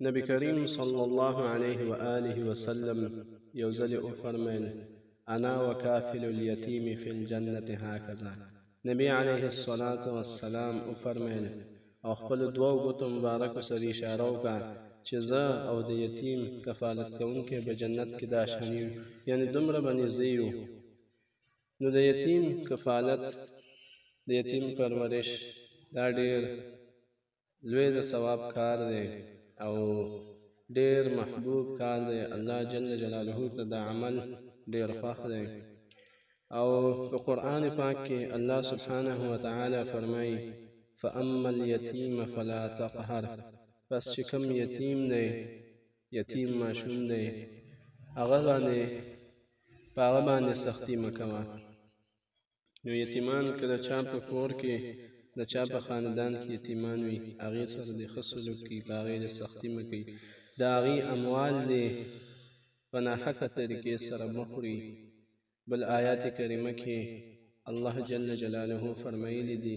نبی کریم صلی الله علیه و آله و سلم یو ځل او فرمایل انا وکافل الیتیم فی الجنه هکذا نبی علیه الصلاۃ والسلام او فرمایل او خپل دوو ګوتو مبارکو سره اشاره وکړه چې زه او د یتیم کفالت کوونکی به جنت کې داشان یو یعنی دومره به نږدې یو نو د یتیم کفالت، د یتیم پرورش دا ډېر لوی د ثواب کار دی او ډېر محبوب کار دی، الله جل جلاله ته دا عمل ډېر خوښ دی او په قرآن پاک کې الله سبحانه وتعالی فرمایي فاما اليتیم فلا تقهر پس چې کوم یتیم دی یتیم ماشوم دی هغه باندې په هغه باندې سختی مه کوه نو یتیمان که د چا په کور کې د چا په خاندان کې یتیمان وي هغې سره د ښه سلوک کوي په هغې د سختی مه کوي د هغې اموال دې په ناحقه طریقې سره مه خوري بل آیات کریمه کې الله جل جلاله فرمایلی دی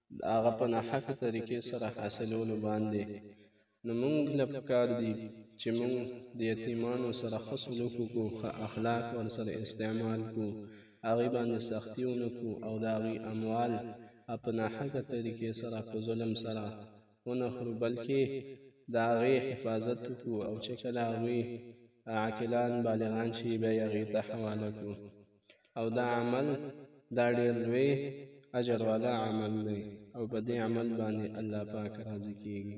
د هغه په ناحقه طریقې سره حاصلولو باندې نو مونږ له پکار دي چې مونږ د یتیمانو سره ښه سلوک وکړو ښه اخلاق ورسره استعمال کړو هغې باندې سختی ونکړو او د هغې اموال په ناحقه طریقې سره په ظلم سره ونخورو بلکې د هغې حفاظت وکړو او چې کله هغوی عاقلان بالغان شي بیا یې هغې ته حواله کړو او دا عمل دا ډیر لوی اجر والا عمل دی او په دې عمل باندې الله پاک راضي کیږي